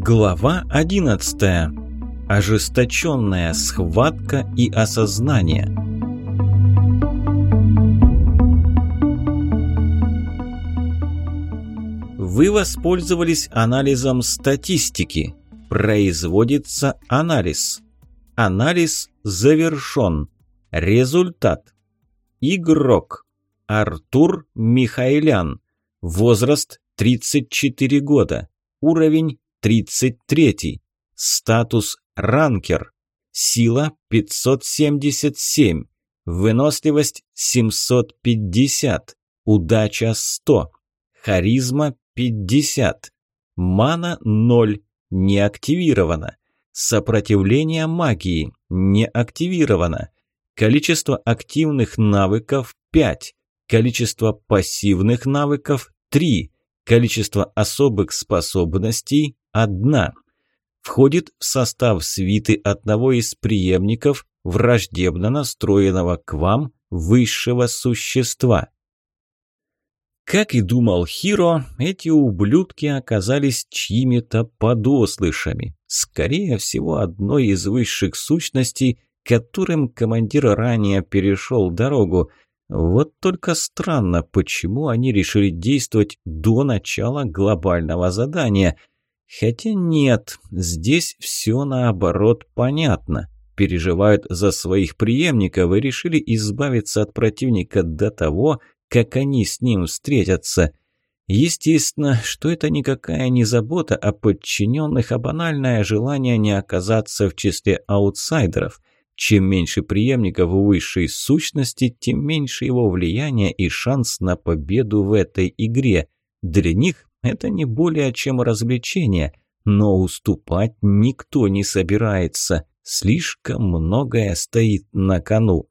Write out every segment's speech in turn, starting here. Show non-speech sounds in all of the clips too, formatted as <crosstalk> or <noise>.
Глава 11. Ожесточенная схватка и осознание. Вы воспользовались анализом статистики. Производится анализ. Анализ завершен. Результат. Игрок. Артур Михайлян. Возраст 34 года. Уровень 33. Статус ранкер. Сила 577. Выносливость 750. Удача 100. Харизма 50. Мана 0. Не активировано. Сопротивление магии не активировано. Количество активных навыков 5. Количество пассивных навыков 3. Количество особых способностей – одна. Входит в состав свиты одного из преемников враждебно настроенного к вам высшего существа. Как и думал Хиро, эти ублюдки оказались чьими-то подослышами. Скорее всего, одной из высших сущностей, которым командир ранее перешел дорогу – вот только странно, почему они решили действовать до начала глобального задания. Хотя нет, здесь все наоборот понятно. Переживают за своих преемников и решили избавиться от противника до того, как они с ним встретятся. Естественно, что это никакая не забота о подчиненных, а банальное желание не оказаться в числе аутсайдеров – чем меньше преемников высшей сущности, тем меньше его влияние и шанс на победу в этой игре. Для них это не более чем развлечение, но уступать никто не собирается. Слишком многое стоит на кону.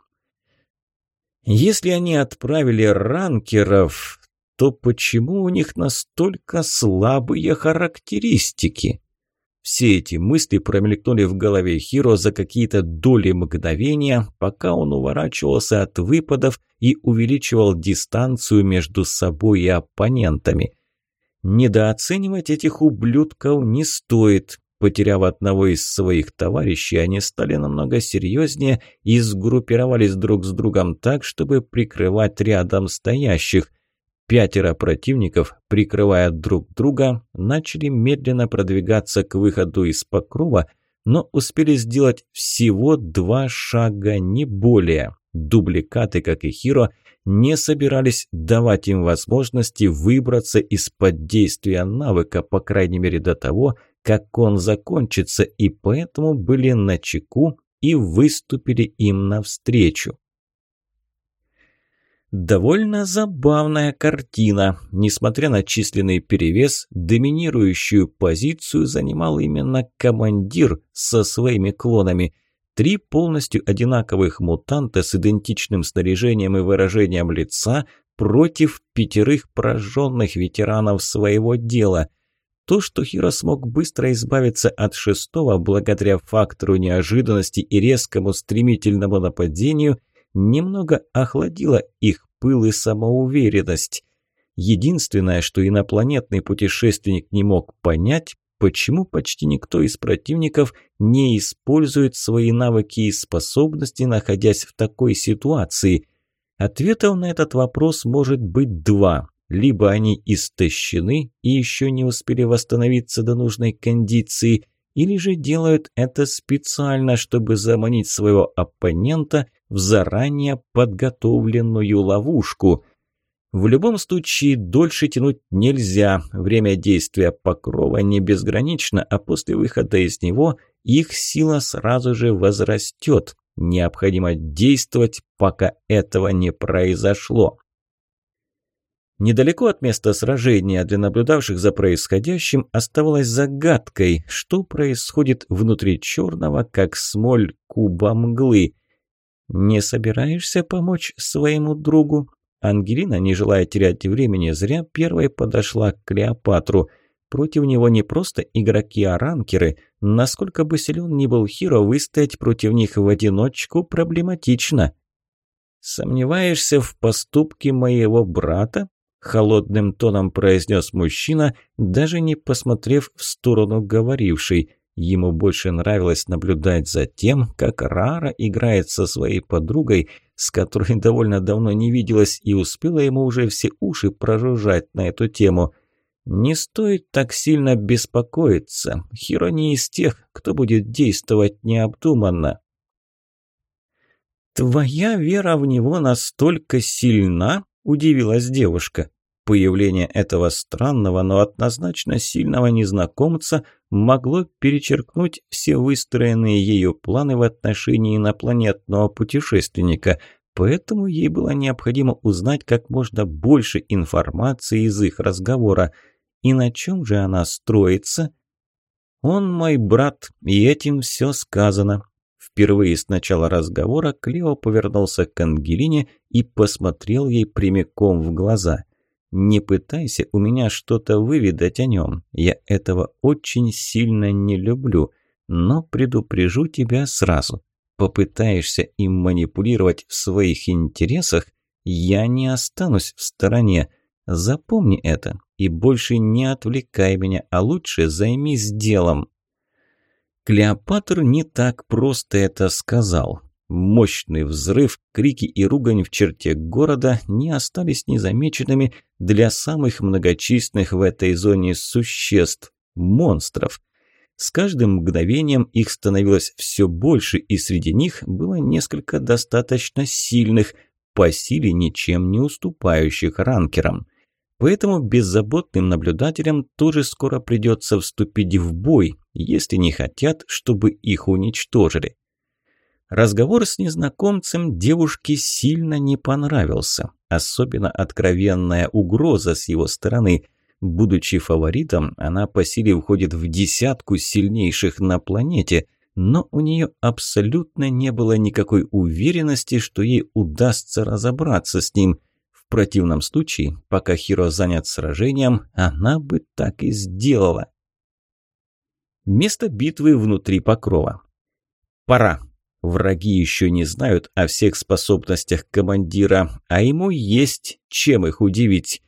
Если они отправили ранкеров, то почему у них настолько слабые характеристики? Все эти мысли промелькнули в голове Хиро за какие-то доли мгновения, пока он уворачивался от выпадов и увеличивал дистанцию между собой и оппонентами. Недооценивать этих ублюдков не стоит. Потеряв одного из своих товарищей, они стали намного серьезнее и сгруппировались друг с другом так, чтобы прикрывать рядом стоящих. Пятеро противников, прикрывая друг друга, начали медленно продвигаться к выходу из покрова, но успели сделать всего два шага, не более. Дубликаты, как и Хиро, не собирались давать им возможности выбраться из-под действия навыка, по крайней мере до того, как он закончится, и поэтому были на чеку и выступили им навстречу. Довольно забавная картина. Несмотря на численный перевес, доминирующую позицию занимал именно командир со своими клонами. Три полностью одинаковых мутанта с идентичным снаряжением и выражением лица против пятерых прожженных ветеранов своего дела. То, что Хиро смог быстро избавиться от шестого благодаря фактору неожиданности и резкому стремительному нападению – немного охладило их пыл и самоуверенность. Единственное, что инопланетный путешественник не мог понять, почему почти никто из противников не использует свои навыки и способности, находясь в такой ситуации. Ответов на этот вопрос может быть два. Либо они истощены и еще не успели восстановиться до нужной кондиции – или же делают это специально, чтобы заманить своего оппонента в заранее подготовленную ловушку. В любом случае, дольше тянуть нельзя. Время действия покрова не безгранично, а после выхода из него их сила сразу же возрастет. Необходимо действовать, пока этого не произошло. Недалеко от места сражения для наблюдавших за происходящим оставалось загадкой, что происходит внутри черного, как смоль куба мглы. «Не собираешься помочь своему другу?» Ангелина, не желая терять времени зря, первой подошла к Клеопатру. Против него не просто игроки, а ранкеры. Насколько бы силен ни был Хиро, выстоять против них в одиночку проблематично. «Сомневаешься в поступке моего брата?» – холодным тоном произнес мужчина, даже не посмотрев в сторону говорившей. Ему больше нравилось наблюдать за тем, как Рара играет со своей подругой, с которой <laughs> довольно давно не виделась и успела ему уже все уши прожужжать на эту тему. Не стоит так сильно беспокоиться. Хиро не из тех, кто будет действовать необдуманно. «Твоя вера в него настолько сильна?» – удивилась девушка. Появление этого странного, но однозначно сильного незнакомца могло перечеркнуть все выстроенные ею планы в отношении инопланетного путешественника, поэтому ей было необходимо узнать как можно больше информации из их разговора. И на чем же она строится? «Он мой брат, и этим все сказано», Впервые с начала разговора Клео повернулся к Ангелине и посмотрел ей прямиком в глаза. Не пытайся у меня что-то выведать о нем. Я этого очень сильно не люблю. Но предупрежу тебя сразу. Попытаешься им манипулировать в своих интересах, я не останусь в стороне. Запомни это и больше не отвлекай меня, а лучше займись делом. Клеопатр не так просто это сказал. Мощный взрыв, крики и ругань в черте города не остались незамеченными для самых многочисленных в этой зоне существ – монстров. С каждым мгновением их становилось все больше, и среди них было несколько достаточно сильных, по силе ничем не уступающих ранкерам. Поэтому беззаботным наблюдателям тоже скоро придется вступить в бой, если не хотят, чтобы их уничтожили. Разговор с незнакомцем девушке сильно не понравился. Особенно откровенная угроза с его стороны. Будучи фаворитом, она по силе входит в десятку сильнейших на планете, но у нее абсолютно не было никакой уверенности, что ей удастся разобраться с ним. В противном случае, пока Хиро занят сражением, она бы так и сделала. Место битвы внутри покрова. Пора. Враги еще не знают о всех способностях командира, а ему есть чем их удивить.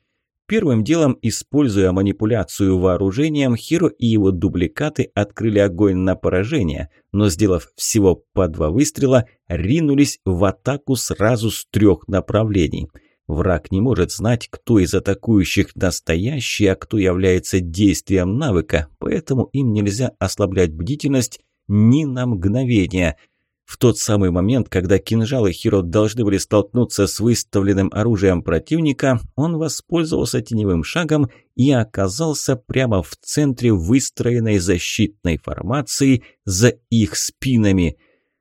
Первым делом, используя манипуляцию вооружением, Хиро и его дубликаты открыли огонь на поражение, но, сделав всего по два выстрела, ринулись в атаку сразу с трех направлений. Враг не может знать, кто из атакующих настоящий, а кто является действием навыка, поэтому им нельзя ослаблять бдительность ни на мгновение – в тот самый момент, когда кинжалы Хиро должны были столкнуться с выставленным оружием противника, он воспользовался теневым шагом и оказался прямо в центре выстроенной защитной формации за их спинами.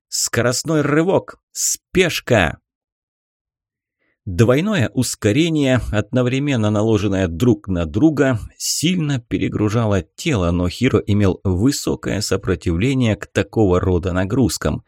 Скоростной рывок! Спешка! Двойное ускорение, одновременно наложенное друг на друга, сильно перегружало тело, но Хиро имел высокое сопротивление к такого рода нагрузкам.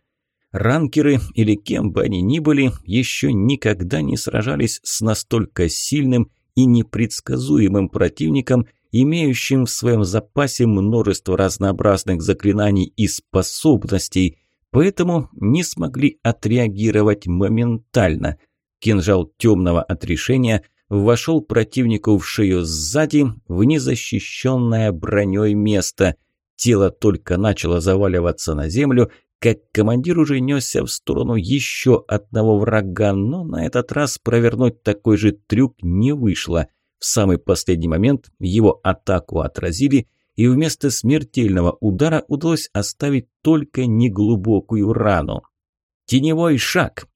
Ранкеры или кем бы они ни были, еще никогда не сражались с настолько сильным и непредсказуемым противником, имеющим в своем запасе множество разнообразных заклинаний и способностей, поэтому не смогли отреагировать моментально. Кинжал темного отрешения вошел противнику в шею сзади в незащищенное броней место. Тело только начало заваливаться на землю, как командир уже несся в сторону еще одного врага, но на этот раз провернуть такой же трюк не вышло. В самый последний момент его атаку отразили, и вместо смертельного удара удалось оставить только неглубокую рану. Теневой шаг.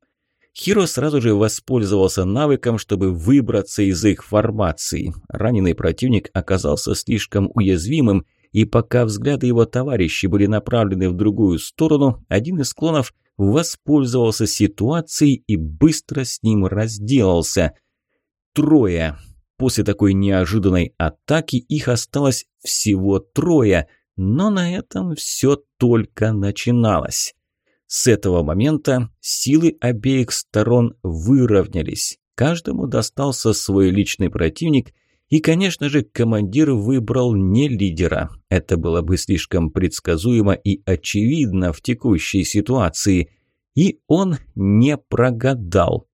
Хиро сразу же воспользовался навыком, чтобы выбраться из их формации. Раненый противник оказался слишком уязвимым, и пока взгляды его товарищей были направлены в другую сторону, один из клонов воспользовался ситуацией и быстро с ним разделался. Трое. После такой неожиданной атаки их осталось всего трое, но на этом все только начиналось. С этого момента силы обеих сторон выровнялись. Каждому достался свой личный противник – и, конечно же, командир выбрал не лидера. Это было бы слишком предсказуемо и очевидно в текущей ситуации. И он не прогадал.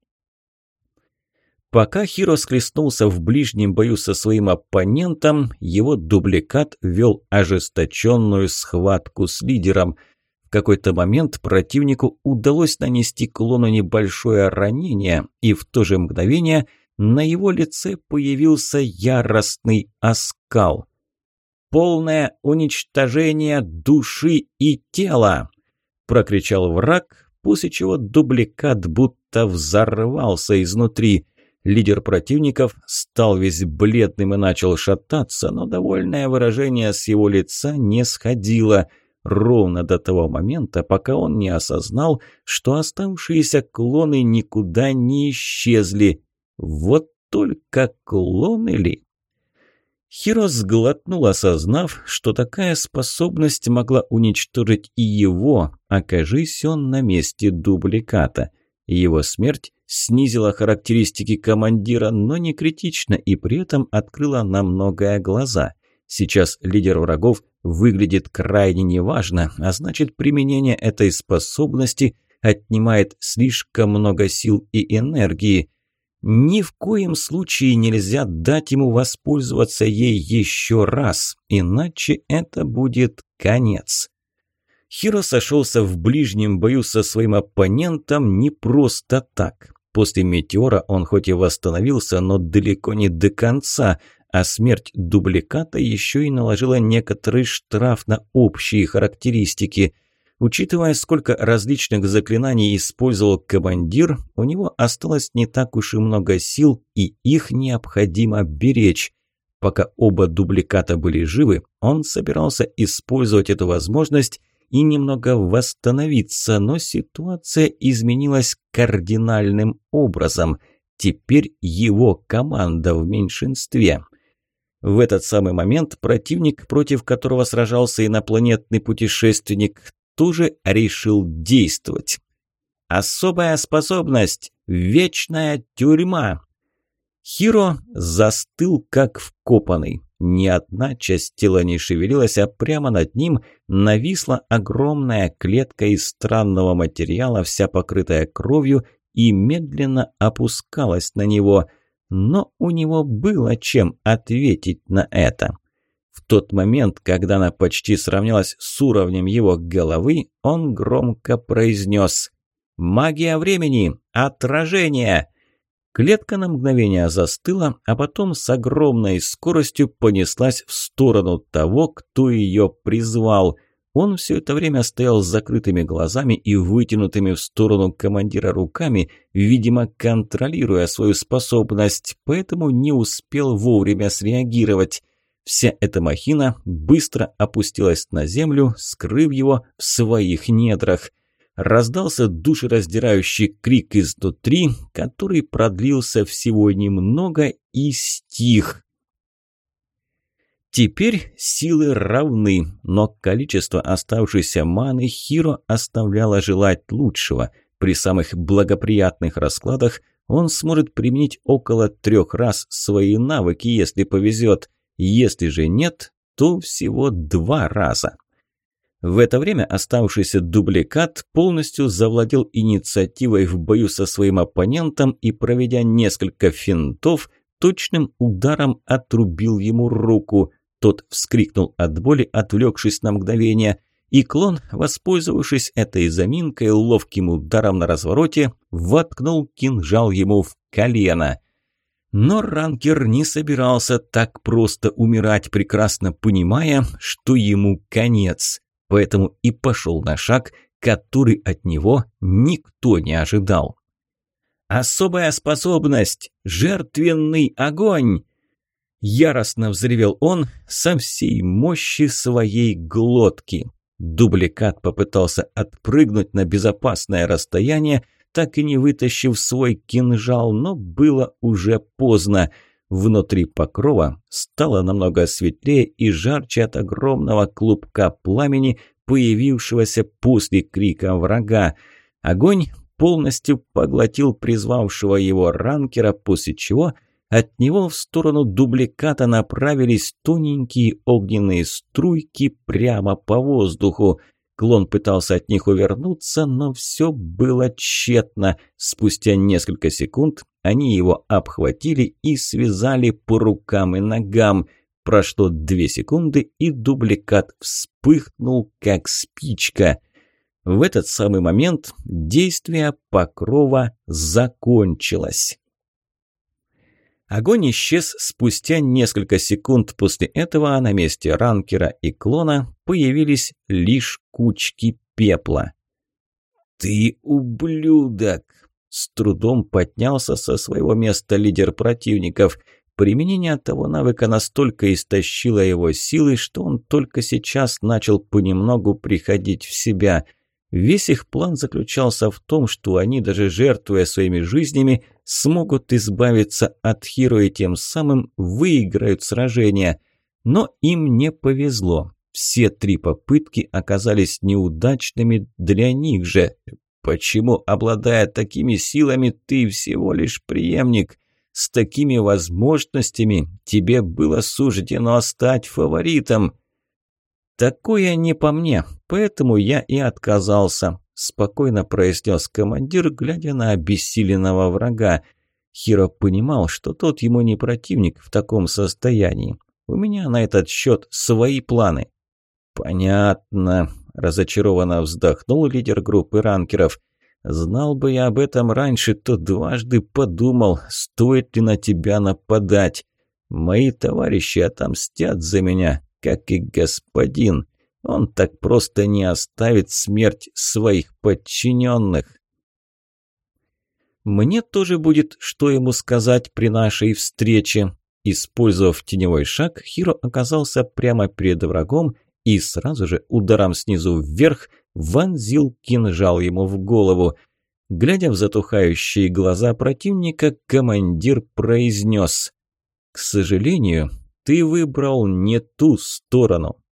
Пока Хиро схлестнулся в ближнем бою со своим оппонентом, его дубликат вел ожесточенную схватку с лидером. В какой-то момент противнику удалось нанести клону небольшое ранение, и в то же мгновение на его лице появился яростный оскал. «Полное уничтожение души и тела!» – прокричал враг, после чего дубликат будто взорвался изнутри – Лидер противников стал весь бледным и начал шататься, но довольное выражение с его лица не сходило ровно до того момента, пока он не осознал, что оставшиеся клоны никуда не исчезли. Вот только клоны ли? Хиро сглотнул, осознав, что такая способность могла уничтожить и его, окажись он на месте дубликата. Его смерть снизила характеристики командира, но не критично и при этом открыла на многое глаза. Сейчас лидер врагов выглядит крайне неважно, а значит применение этой способности отнимает слишком много сил и энергии. Ни в коем случае нельзя дать ему воспользоваться ей еще раз, иначе это будет конец. Хиро сошелся в ближнем бою со своим оппонентом не просто так. После метеора он хоть и восстановился, но далеко не до конца, а смерть дубликата еще и наложила некоторый штраф на общие характеристики. Учитывая, сколько различных заклинаний использовал командир, у него осталось не так уж и много сил, и их необходимо беречь. Пока оба дубликата были живы, он собирался использовать эту возможность и немного восстановиться, но ситуация изменилась кардинальным образом. Теперь его команда в меньшинстве. В этот самый момент противник, против которого сражался инопланетный путешественник, тоже решил действовать. Особая способность – вечная тюрьма. Хиро застыл как вкопанный. Ни одна часть тела не шевелилась, а прямо над ним нависла огромная клетка из странного материала, вся покрытая кровью, и медленно опускалась на него. Но у него было чем ответить на это. В тот момент, когда она почти сравнялась с уровнем его головы, он громко произнес «Магия времени! Отражение!» Клетка на мгновение застыла, а потом с огромной скоростью понеслась в сторону того, кто ее призвал. Он все это время стоял с закрытыми глазами и вытянутыми в сторону командира руками, видимо, контролируя свою способность, поэтому не успел вовремя среагировать. Вся эта махина быстро опустилась на землю, скрыв его в своих недрах раздался душераздирающий крик изнутри, который продлился всего немного и стих. Теперь силы равны, но количество оставшейся маны Хиро оставляло желать лучшего. При самых благоприятных раскладах он сможет применить около трех раз свои навыки, если повезет. Если же нет, то всего два раза. В это время оставшийся дубликат полностью завладел инициативой в бою со своим оппонентом и, проведя несколько финтов, точным ударом отрубил ему руку. Тот вскрикнул от боли, отвлекшись на мгновение, и клон, воспользовавшись этой заминкой, ловким ударом на развороте, воткнул кинжал ему в колено. Но ранкер не собирался так просто умирать, прекрасно понимая, что ему конец поэтому и пошел на шаг, который от него никто не ожидал. «Особая способность! Жертвенный огонь!» Яростно взревел он со всей мощи своей глотки. Дубликат попытался отпрыгнуть на безопасное расстояние, так и не вытащив свой кинжал, но было уже поздно. Внутри покрова стало намного светлее и жарче от огромного клубка пламени, появившегося после крика врага. Огонь полностью поглотил призвавшего его ранкера, после чего от него в сторону дубликата направились тоненькие огненные струйки прямо по воздуху. Клон пытался от них увернуться, но все было тщетно. Спустя несколько секунд они его обхватили и связали по рукам и ногам. Прошло две секунды, и дубликат вспыхнул, как спичка. В этот самый момент действие покрова закончилось. Огонь исчез спустя несколько секунд после этого, а на месте ранкера и клона появились лишь кучки пепла. «Ты ублюдок!» С трудом поднялся со своего места лидер противников. Применение того навыка настолько истощило его силы, что он только сейчас начал понемногу приходить в себя – Весь их план заключался в том, что они, даже жертвуя своими жизнями, смогут избавиться от Хиро и тем самым выиграют сражение. Но им не повезло. Все три попытки оказались неудачными для них же. Почему, обладая такими силами, ты всего лишь преемник? С такими возможностями тебе было суждено стать фаворитом. «Такое не по мне, поэтому я и отказался», – спокойно произнес командир, глядя на обессиленного врага. Хиро понимал, что тот ему не противник в таком состоянии. У меня на этот счет свои планы. «Понятно», – разочарованно вздохнул лидер группы ранкеров. «Знал бы я об этом раньше, то дважды подумал, стоит ли на тебя нападать. Мои товарищи отомстят за меня, как и господин. Он так просто не оставит смерть своих подчиненных. Мне тоже будет, что ему сказать при нашей встрече. Использовав теневой шаг, Хиро оказался прямо перед врагом и сразу же ударом снизу вверх вонзил кинжал ему в голову. Глядя в затухающие глаза противника, командир произнес «К сожалению, ты выбрал не ту сторону.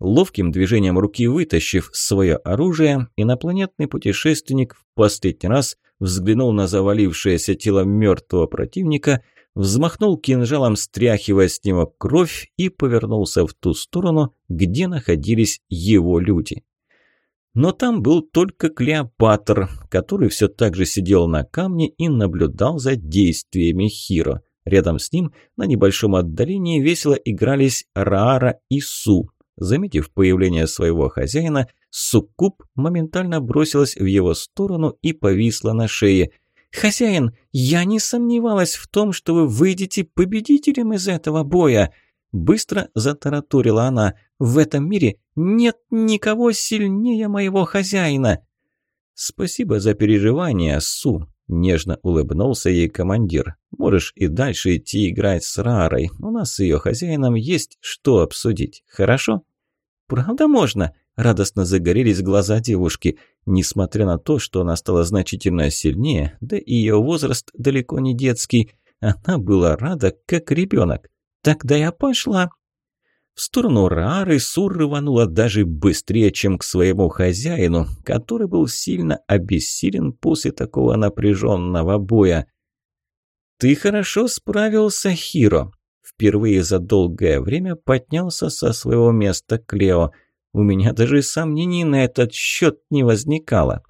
Ловким движением руки вытащив свое оружие, инопланетный путешественник в последний раз взглянул на завалившееся тело мертвого противника, взмахнул кинжалом, стряхивая с него кровь, и повернулся в ту сторону, где находились его люди. Но там был только Клеопатр, который все так же сидел на камне и наблюдал за действиями Хиро. Рядом с ним на небольшом отдалении весело игрались Раара и Су. Заметив появление своего хозяина, Суккуб моментально бросилась в его сторону и повисла на шее. «Хозяин, я не сомневалась в том, что вы выйдете победителем из этого боя!» Быстро затараторила она. «В этом мире нет никого сильнее моего хозяина!» «Спасибо за переживания, Су!» Нежно улыбнулся ей командир. «Можешь и дальше идти играть с Рарой. У нас с ее хозяином есть что обсудить. Хорошо?» «Правда можно?» – радостно загорелись глаза девушки. Несмотря на то, что она стала значительно сильнее, да и ее возраст далеко не детский, она была рада, как ребенок. «Тогда я пошла!» В сторону Рары Сур рванула даже быстрее, чем к своему хозяину, который был сильно обессилен после такого напряженного боя. «Ты хорошо справился, Хиро!» Впервые за долгое время поднялся со своего места Клео. У меня даже сомнений на этот счет не возникало.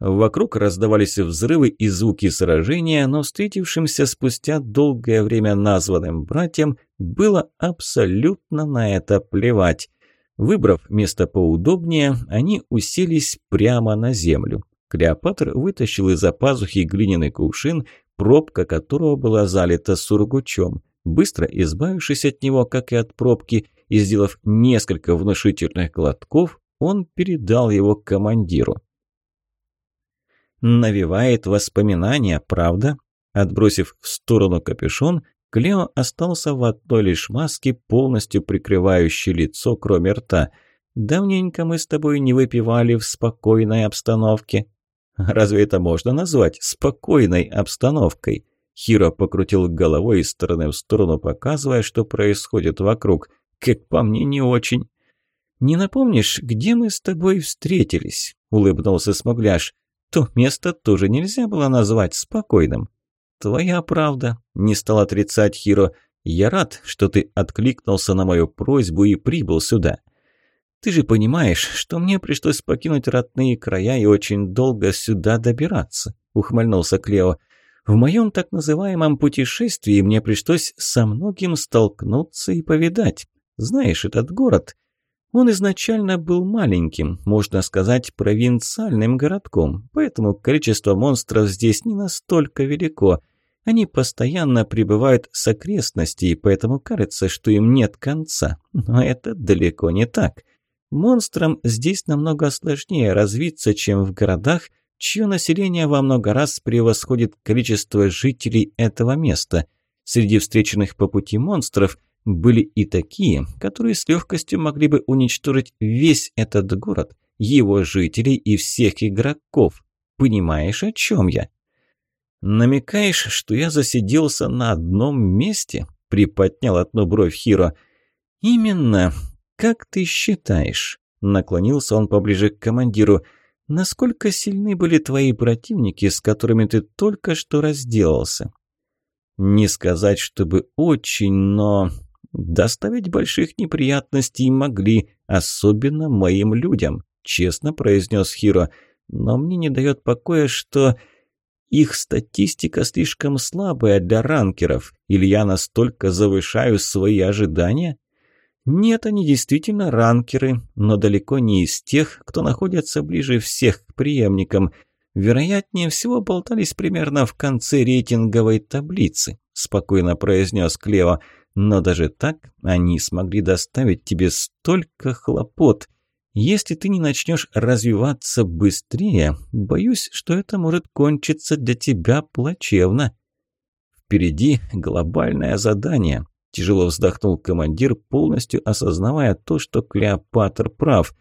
Вокруг раздавались взрывы и звуки сражения, но встретившимся спустя долгое время названным братьям было абсолютно на это плевать. Выбрав место поудобнее, они уселись прямо на землю. Клеопатр вытащил из-за пазухи глиняный кувшин, пробка которого была залита сургучом. Быстро избавившись от него, как и от пробки, и сделав несколько внушительных глотков, он передал его командиру навевает воспоминания, правда?» Отбросив в сторону капюшон, Клео остался в одной лишь маске, полностью прикрывающей лицо, кроме рта. «Давненько мы с тобой не выпивали в спокойной обстановке». «Разве это можно назвать спокойной обстановкой?» Хиро покрутил головой из стороны в сторону, показывая, что происходит вокруг. «Как по мне, не очень». «Не напомнишь, где мы с тобой встретились?» – улыбнулся Смогляш то место тоже нельзя было назвать спокойным. «Твоя правда», – не стал отрицать Хиро. «Я рад, что ты откликнулся на мою просьбу и прибыл сюда. Ты же понимаешь, что мне пришлось покинуть родные края и очень долго сюда добираться», – ухмыльнулся Клео. В моем так называемом путешествии мне пришлось со многим столкнуться и повидать. Знаешь, этот город, он изначально был маленьким, можно сказать, провинциальным городком, поэтому количество монстров здесь не настолько велико. Они постоянно прибывают с окрестностей, поэтому кажется, что им нет конца. Но это далеко не так. Монстрам здесь намного сложнее развиться, чем в городах, чье население во много раз превосходит количество жителей этого места. Среди встреченных по пути монстров были и такие, которые с легкостью могли бы уничтожить весь этот город, его жителей и всех игроков. Понимаешь, о чем я? «Намекаешь, что я засиделся на одном месте?» – приподнял одну бровь Хиро. «Именно. Как ты считаешь?» – наклонился он поближе к командиру – Насколько сильны были твои противники, с которыми ты только что разделался? Не сказать, чтобы очень, но... Доставить больших неприятностей могли, особенно моим людям, честно произнес Хиро. Но мне не дает покоя, что... Их статистика слишком слабая для ранкеров, или я настолько завышаю свои ожидания? Нет, они действительно ранкеры, но далеко не из тех, кто находится ближе всех к преемникам. Вероятнее всего болтались примерно в конце рейтинговой таблицы, спокойно произнес Клео. Но даже так они смогли доставить тебе столько хлопот. Если ты не начнешь развиваться быстрее, боюсь, что это может кончиться для тебя плачевно. Впереди глобальное задание, Тяжело вздохнул командир, полностью осознавая то, что Клеопатр прав.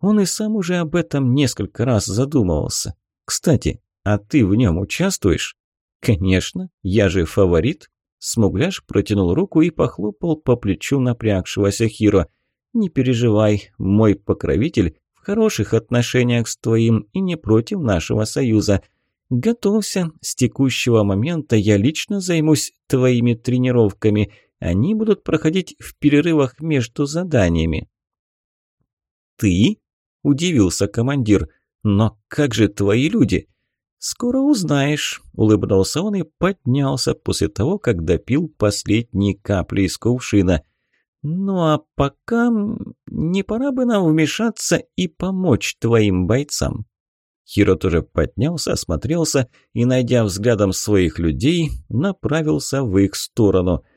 Он и сам уже об этом несколько раз задумывался. «Кстати, а ты в нем участвуешь?» «Конечно, я же фаворит». Смугляш протянул руку и похлопал по плечу напрягшегося Хиро. «Не переживай, мой покровитель в хороших отношениях с твоим и не против нашего союза. Готовься, с текущего момента я лично займусь твоими тренировками. Они будут проходить в перерывах между заданиями. «Ты?» – удивился командир. «Но как же твои люди?» «Скоро узнаешь», – улыбнулся он и поднялся после того, как допил последние капли из кувшина. «Ну а пока не пора бы нам вмешаться и помочь твоим бойцам?» Хиро тоже поднялся, осмотрелся и, найдя взглядом своих людей, направился в их сторону –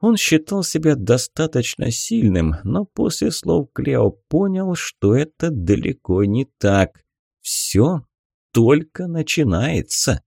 он считал себя достаточно сильным, но после слов Клео понял, что это далеко не так. Все только начинается.